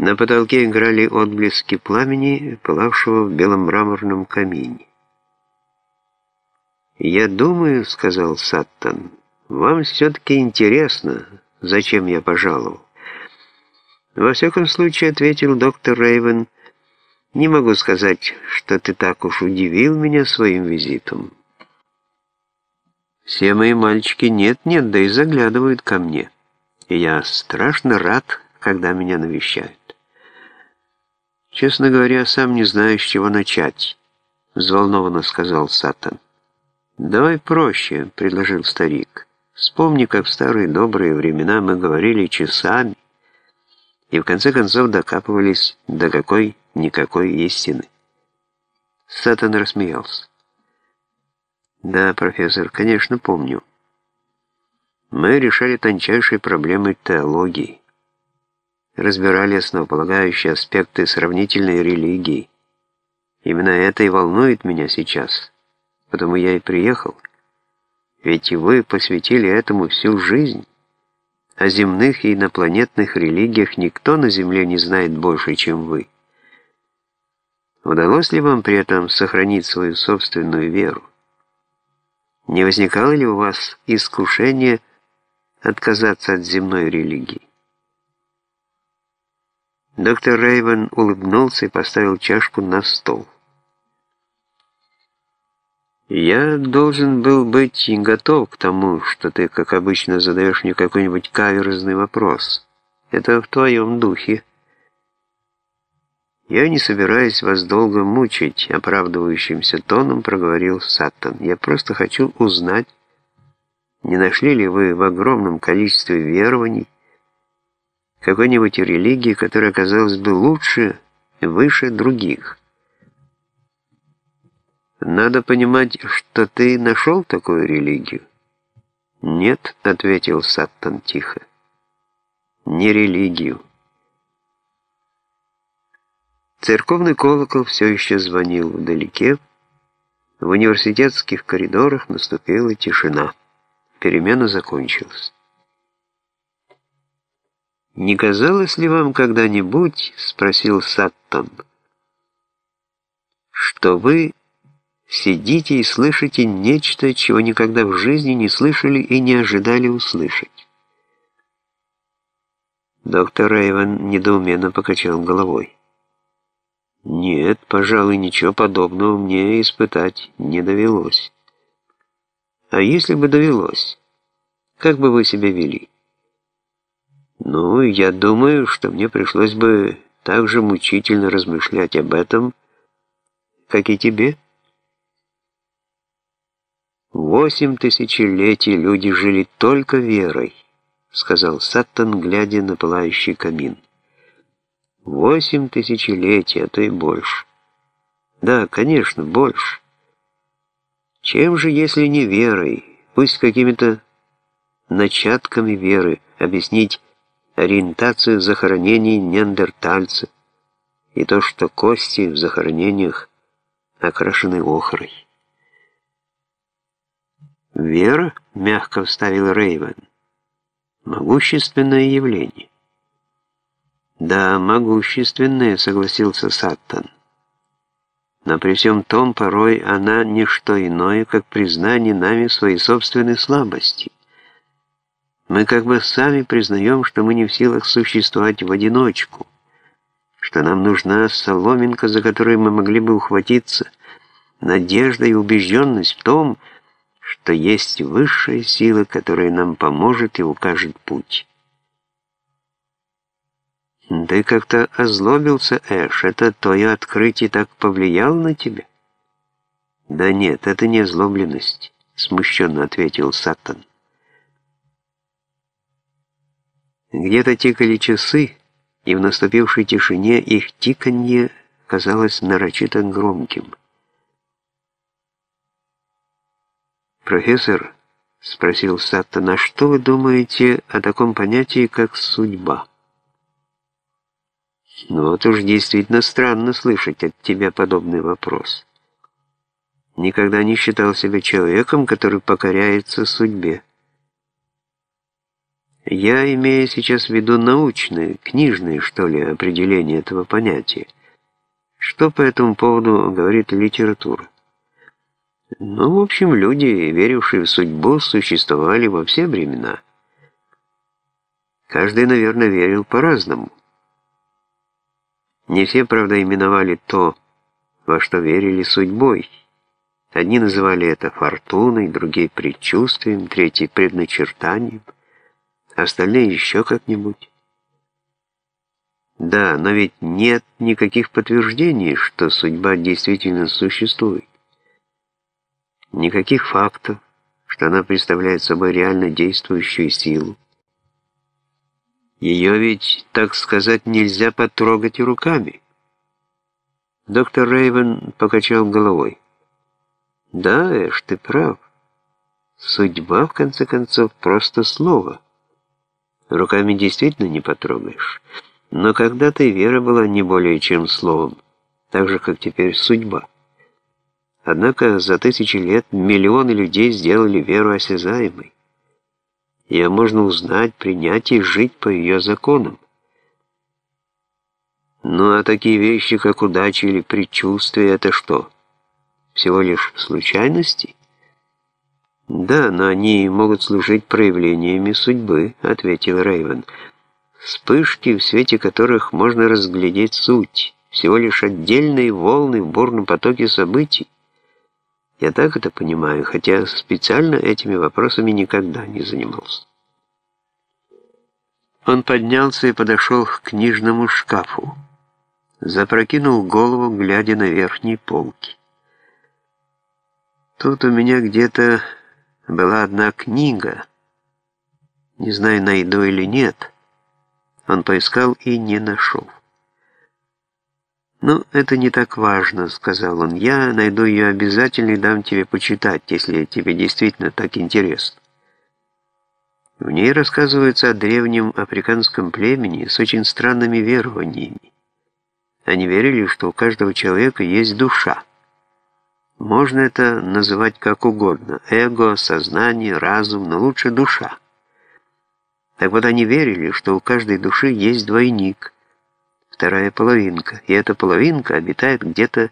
На потолке играли отблески пламени, пылавшего в белом мраморном камине. «Я думаю, — сказал Саттон, — вам все-таки интересно, зачем я пожаловал». «Во всяком случае, — ответил доктор Рейвен, — не могу сказать, что ты так уж удивил меня своим визитом. Все мои мальчики нет-нет, да и заглядывают ко мне, и я страшно рад, когда меня навещают. Честно говоря, сам не знаю, с чего начать, — взволнованно сказал Сатан. «Давай проще», — предложил старик. «Вспомни, как в старые добрые времена мы говорили часами и в конце концов докапывались до какой-никакой истины». Сатан рассмеялся. «Да, профессор, конечно, помню. Мы решали тончайшие проблемы теологии, разбирали основополагающие аспекты сравнительной религии. Именно это и волнует меня сейчас» потому я и приехал. Ведь вы посвятили этому всю жизнь. О земных и инопланетных религиях никто на Земле не знает больше, чем вы. Удалось ли вам при этом сохранить свою собственную веру? Не возникало ли у вас искушение отказаться от земной религии? Доктор Рейвен улыбнулся и поставил чашку на стол. Я должен был быть готов к тому, что ты, как обычно, задаешь мне какой-нибудь каверзный вопрос. Это в твоем духе. Я не собираюсь вас долго мучить, оправдывающимся тоном проговорил Саттон. Я просто хочу узнать, не нашли ли вы в огромном количестве верований какой-нибудь религии, которая оказалась бы лучше, выше других? Надо понимать, что ты нашел такую религию. Нет, ответил Саттон тихо. Не религию. Церковный колокол все еще звонил вдалеке. В университетских коридорах наступила тишина. Перемена закончилась. «Не казалось ли вам когда-нибудь, — спросил Саттон, — что вы Сидите и слышите нечто, чего никогда в жизни не слышали и не ожидали услышать. Доктор Рейвен недоуменно покачал головой. Нет, пожалуй, ничего подобного мне испытать не довелось. А если бы довелось, как бы вы себя вели? Ну, я думаю, что мне пришлось бы так же мучительно размышлять об этом, как и тебе. «Восемь тысячелетий люди жили только верой», — сказал Саттон, глядя на пылающий камин. «Восемь тысячелетий, а то и больше». «Да, конечно, больше. Чем же, если не верой, пусть какими-то начатками веры, объяснить ориентацию захоронений неандертальцев и то, что кости в захоронениях окрашены охрой?» «Вера?» — мягко вставил Рейвен. «Могущественное явление». «Да, могущественное», — согласился Саттон. «Но при всем том, порой она не что иное, как признание нами своей собственной слабости. Мы как бы сами признаем, что мы не в силах существовать в одиночку, что нам нужна соломинка, за которой мы могли бы ухватиться, надежда и убежденность в том, что есть высшая сила, которая нам поможет и укажет путь. Ты как-то озлобился, Эш. Это твое открытие так повлияло на тебя? Да нет, это не озлобленность, смущенно ответил Сатан. Где-то тикали часы, и в наступившей тишине их тиканье казалось нарочито громким. «Профессор», — спросил Саттон, — «а что вы думаете о таком понятии, как судьба?» «Ну вот уж действительно странно слышать от тебя подобный вопрос. Никогда не считал себя человеком, который покоряется судьбе. Я имею сейчас в виду научное, книжное, что ли, определение этого понятия. Что по этому поводу говорит литература? Ну, в общем, люди, верившие в судьбу, существовали во все времена. Каждый, наверное, верил по-разному. Не все, правда, именовали то, во что верили судьбой. Одни называли это фортуной, другие — предчувствием, третьи — предначертанием, остальные еще как-нибудь. Да, но ведь нет никаких подтверждений, что судьба действительно существует. Никаких фактов, что она представляет собой реально действующую силу. Ее ведь, так сказать, нельзя потрогать руками. Доктор Рейвен покачал головой. Да, Эш, ты прав. Судьба, в конце концов, просто слово. Руками действительно не потрогаешь. Но когда-то вера была не более чем словом, так же, как теперь судьба. Однако за тысячи лет миллионы людей сделали веру осязаемой. Ее можно узнать, принять и жить по ее законам. Ну а такие вещи, как удача или предчувствие, это что? Всего лишь случайности? Да, но они могут служить проявлениями судьбы, ответил Рейвен. Вспышки, в свете которых можно разглядеть суть, всего лишь отдельные волны в бурном потоке событий. Я так это понимаю, хотя специально этими вопросами никогда не занимался. Он поднялся и подошел к книжному шкафу. Запрокинул голову, глядя на верхние полки. Тут у меня где-то была одна книга. Не знаю, найду или нет. Он поискал и не нашел. «Ну, это не так важно», — сказал он. «Я найду ее обязательно и дам тебе почитать, если тебе действительно так интересно». В ней рассказывается о древнем африканском племени с очень странными верованиями. Они верили, что у каждого человека есть душа. Можно это называть как угодно. Эго, сознание, разум, но лучше душа. Так вот они верили, что у каждой души есть двойник – вторая половинка, и эта половинка обитает где-то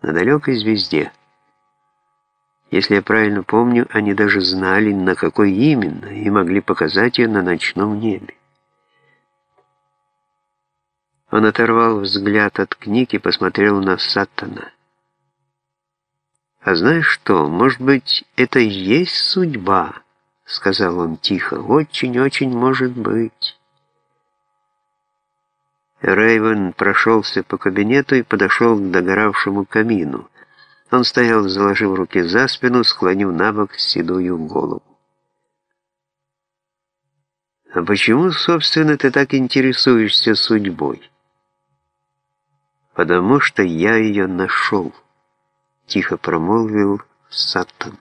на далекой звезде. Если я правильно помню, они даже знали, на какой именно, и могли показать ее на ночном небе. Он оторвал взгляд от книг и посмотрел на Саттана. «А знаешь что, может быть, это и есть судьба?» — сказал он тихо. «Очень-очень может быть». Рейвен прошелся по кабинету и подошел к догоравшему камину. Он стоял, заложив руки за спину, склонив на бок седую голову. «А почему, собственно, ты так интересуешься судьбой?» «Потому что я ее нашел», — тихо промолвил Саттон.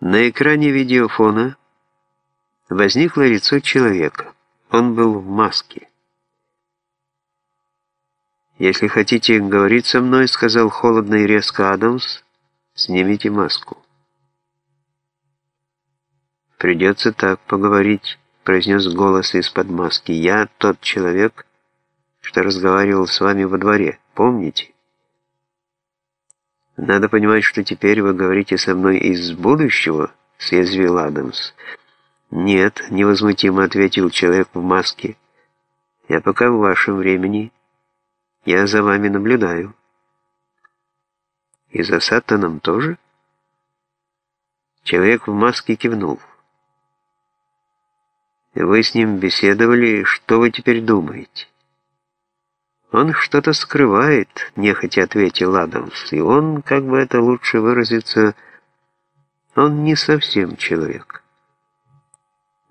На экране видеофона возникло лицо человека. Он был в маске. «Если хотите говорить со мной, — сказал холодно и резко Адамс, — снимите маску». «Придется так поговорить», — произнес голос из-под маски. «Я тот человек, что разговаривал с вами во дворе. Помните?» «Надо понимать, что теперь вы говорите со мной из будущего», — съязвил Адамс. «Нет», — невозмутимо ответил человек в маске. «Я пока в вашем времени. Я за вами наблюдаю». «И за Сатаном тоже?» Человек в маске кивнул. «Вы с ним беседовали, что вы теперь думаете?» «Он что-то скрывает», — нехотя ответил Адамс. «И он, как бы это лучше выразиться, он не совсем человек».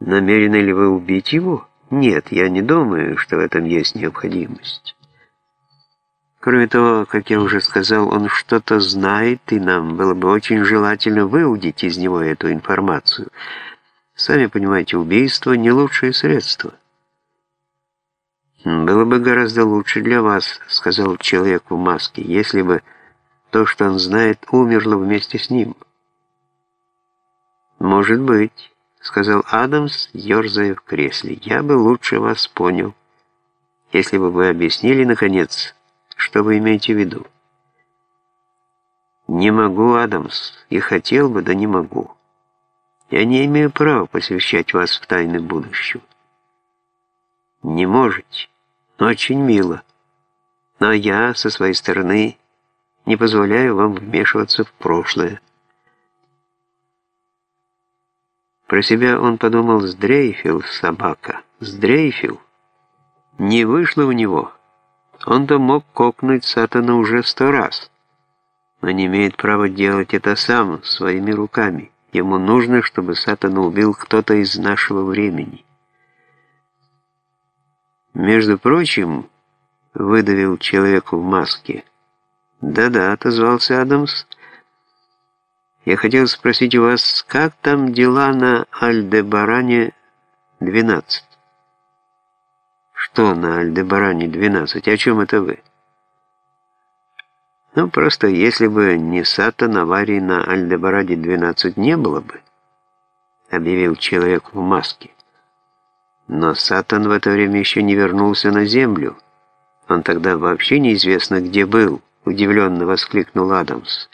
Намерены ли вы убить его? Нет, я не думаю, что в этом есть необходимость. Кроме того, как я уже сказал, он что-то знает, и нам было бы очень желательно выудить из него эту информацию. Сами понимаете, убийство — не лучшее средство. «Было бы гораздо лучше для вас», — сказал человек в маске, «если бы то, что он знает, умерло вместе с ним. «Может быть», — сказал Адамс, ерзая в кресле, — «я бы лучше вас понял, если бы вы объяснили, наконец, что вы имеете в виду». «Не могу, Адамс, и хотел бы, да не могу. Я не имею права посвящать вас в тайны будущего». «Не можете. Очень мило. Но я, со своей стороны, не позволяю вам вмешиваться в прошлое». Про себя он подумал «Сдрейфил, собака, сдрейфил». Не вышло у него. Он-то мог кокнуть Сатана уже сто раз, но не имеет права делать это сам, своими руками. Ему нужно, чтобы Сатана убил кто-то из нашего времени. Между прочим, выдавил человеку в маске. «Да-да», — отозвался Адамс, — я хотел спросить у вас, как там дела на Альдебаране 12? Что на Альдебаране 12? О чем это вы? Ну, просто если бы не Сатан, аварии на Альдебараде 12 не было бы, объявил человек в маске. Но Сатан в это время еще не вернулся на землю. Он тогда вообще неизвестно где был, удивленно воскликнул Адамс.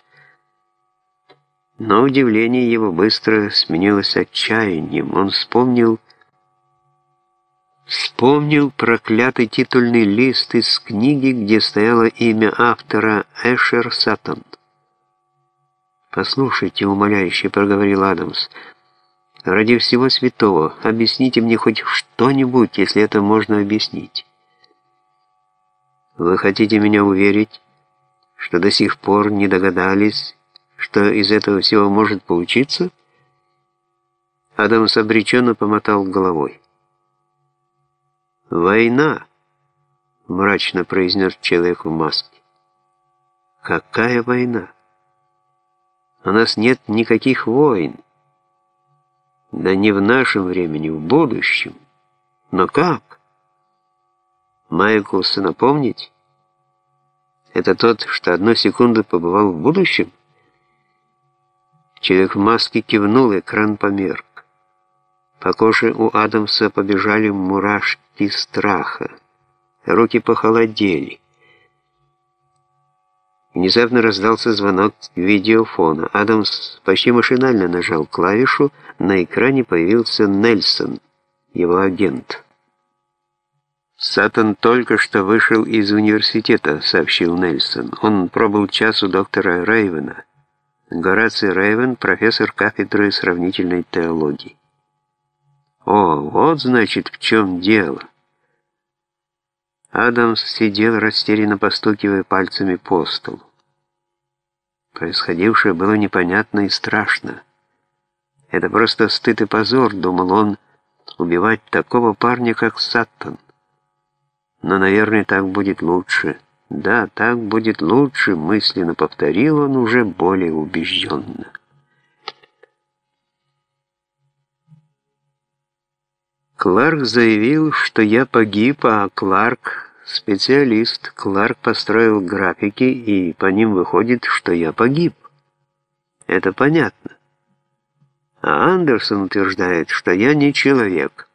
Но удивление его быстро сменилось отчаянием. Он вспомнил... Вспомнил проклятый титульный лист из книги, где стояло имя автора Эшер Саттон. «Послушайте», — умоляюще проговорил Адамс, — «ради всего святого, объясните мне хоть что-нибудь, если это можно объяснить». «Вы хотите меня уверить, что до сих пор не догадались, что из этого всего может получиться? Адамс обреченно помотал головой. «Война!» — мрачно произнес человек в маске. «Какая война? У нас нет никаких войн. Да не в нашем времени, в будущем. Но как? Майклса напомнить? Это тот, что одну секунду побывал в будущем? Человек в маске кивнул, экран померк. По коже у Адамса побежали мурашки страха. Руки похолодели. Внезапно раздался звонок видеофона. Адамс почти машинально нажал клавишу, на экране появился Нельсон, его агент. «Сатан только что вышел из университета», — сообщил Нельсон. «Он пробыл час у доктора Рейвена». Гораций Рейвен, профессор кафедры сравнительной теологии. О, вот значит в чем дело. Адамс сидел растерянно постукивая пальцами по столу. Происходившее было непонятно и страшно. Это просто стыд и позор, думал он, убивать такого парня, как Саттон. Но, наверное, так будет лучше. «Да, так будет лучше», — мысленно повторил он уже более убежденно. Кларк заявил, что я погиб, а Кларк — специалист. Кларк построил графики, и по ним выходит, что я погиб. Это понятно. А Андерсон утверждает, что я не человек.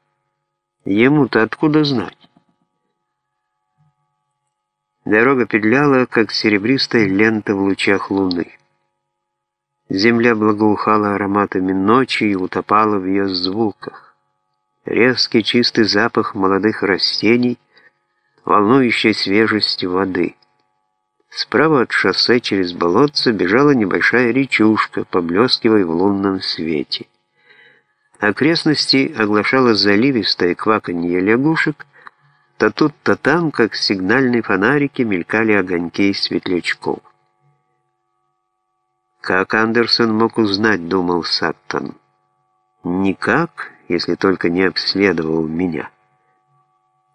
Ему-то откуда знать? Дорога петляла, как серебристая лента в лучах луны. Земля благоухала ароматами ночи и утопала в ее звуках. Резкий чистый запах молодых растений, волнующая свежесть воды. Справа от шоссе через болотце бежала небольшая речушка, поблескивая в лунном свете. Окрестности оглашало заливистое кваканье лягушек, то тут, то там, как сигнальные фонарики, мелькали огоньки светлячков. Как Андерсон мог узнать, думал Саттон. Никак, если только не обследовал меня.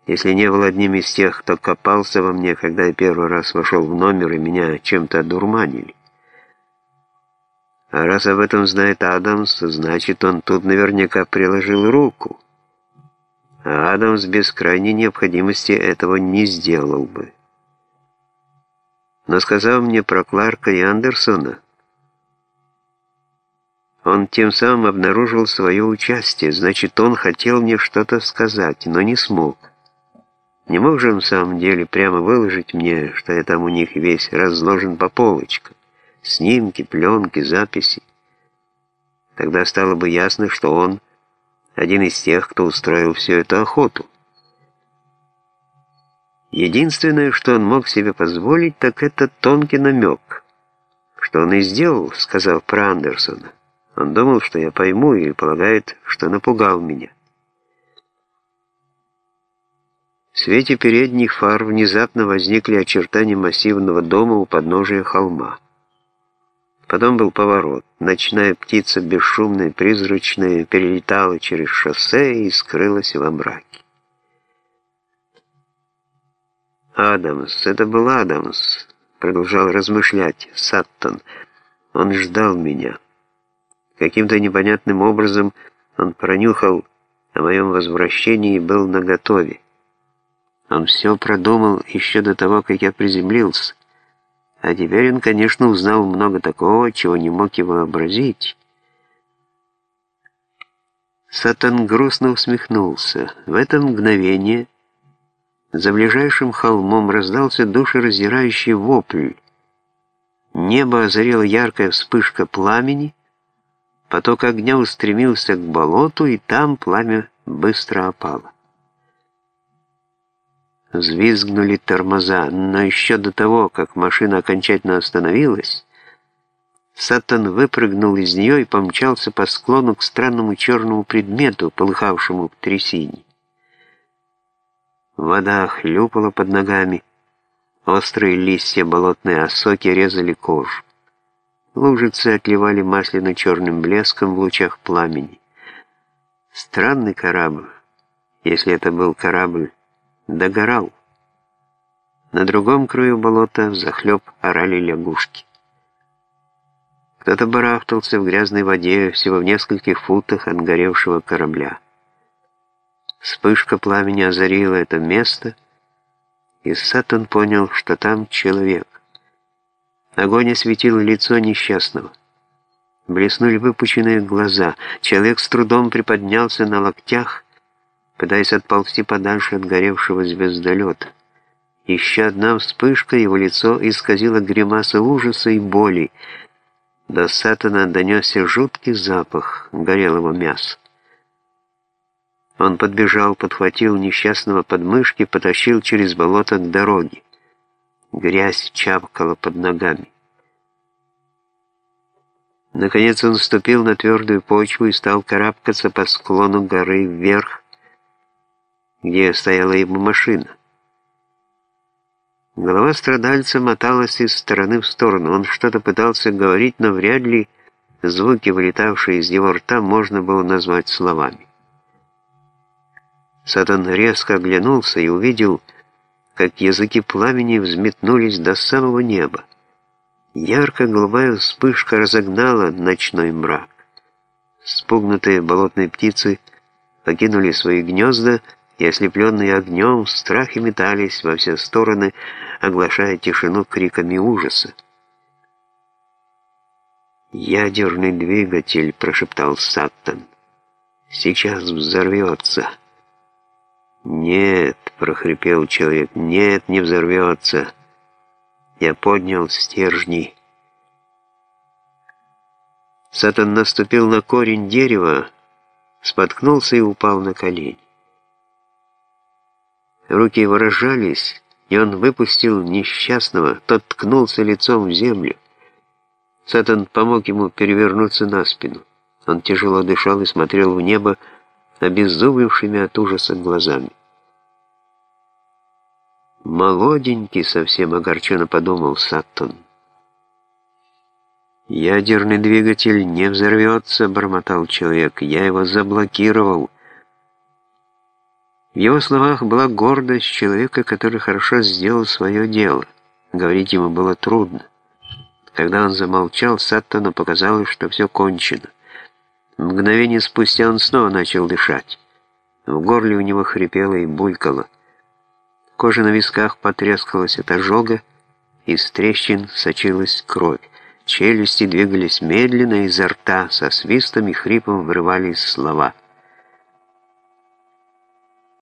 Если не был одним из тех, кто копался во мне, когда я первый раз вошел в номер и меня чем-то одурманили. А раз об этом знает Адамс, значит, он тут наверняка приложил руку а Адамс без крайней необходимости этого не сделал бы. Но сказав мне про Кларка и Андерсона, он тем самым обнаружил свое участие, значит, он хотел мне что-то сказать, но не смог. Не мог же он в самом деле прямо выложить мне, что я там у них весь разложен по полочкам. Снимки, пленки, записи. Тогда стало бы ясно, что он один из тех, кто устроил всю эту охоту. Единственное, что он мог себе позволить, так это тонкий намек. Что он и сделал, сказав про Андерсона. Он думал, что я пойму, и полагает, что напугал меня. В свете передних фар внезапно возникли очертания массивного дома у подножия холма. Потом был поворот. Ночная птица, бесшумная, призрачная, перелетала через шоссе и скрылась во мраке. «Адамс, это был Адамс», — продолжал размышлять Саттон. «Он ждал меня». Каким-то непонятным образом он пронюхал о моем возвращении и был наготове. Он все продумал еще до того, как я приземлился. А теперь он, конечно, узнал много такого, чего не мог и вообразить. Сатан грустно усмехнулся. В это мгновение за ближайшим холмом раздался душераздирающий вопль. Небо озарила яркая вспышка пламени, поток огня устремился к болоту, и там пламя быстро опало. Взвизгнули тормоза, но еще до того, как машина окончательно остановилась, Сатан выпрыгнул из нее и помчался по склону к странному черному предмету, полыхавшему в трясине. Вода хлюпала под ногами, острые листья болотной осоки резали кожу. Лужицы отливали масляно-черным блеском в лучах пламени. Странный корабль, если это был корабль, догорал. На другом краю болота захлеб орали лягушки. Кто-то барахтался в грязной воде всего в нескольких футах от горевшего корабля. Вспышка пламени озарила это место, и Сатан понял, что там человек. Огонь осветил лицо несчастного. Блеснули выпученные глаза. Человек с трудом приподнялся на локтях, пытаясь отползти подальше от горевшего звездолета. Еще одна вспышка, его лицо исказило гримаса ужаса и боли. До Сатана донесся жуткий запах горелого мяса. Он подбежал, подхватил несчастного подмышки, потащил через болото к дороге. Грязь чавкала под ногами. Наконец он ступил на твердую почву и стал карабкаться по склону горы вверх, где стояла его машина. Голова страдальца моталась из стороны в сторону. Он что-то пытался говорить, но вряд ли звуки, вылетавшие из его рта, можно было назвать словами. Сатан резко оглянулся и увидел, как языки пламени взметнулись до самого неба. Ярко-голубая вспышка разогнала ночной мрак. Спугнутые болотные птицы покинули свои гнезда, и ослепленные огнем в страхе метались во все стороны, оглашая тишину криками ужаса. «Ядерный двигатель», — прошептал Саттон. «Сейчас взорвется». «Нет», — прохрипел человек, — «нет, не взорвется». Я поднял стержни. Сатан наступил на корень дерева, споткнулся и упал на колени. Руки его разжались, и он выпустил несчастного, тот ткнулся лицом в землю. Сатан помог ему перевернуться на спину. Он тяжело дышал и смотрел в небо обеззубившими от ужаса глазами. «Молоденький совсем огорченно подумал Саттон. «Ядерный двигатель не взорвется», — бормотал человек. «Я его заблокировал». В его словах была гордость человека, который хорошо сделал свое дело. Говорить ему было трудно. Когда он замолчал, Саттону показалось, что все кончено. Мгновение спустя он снова начал дышать. В горле у него хрипело и булькало. Кожа на висках потрескалась от ожога, из трещин сочилась кровь. Челюсти двигались медленно, изо рта со свистом и хрипом вырывались слова —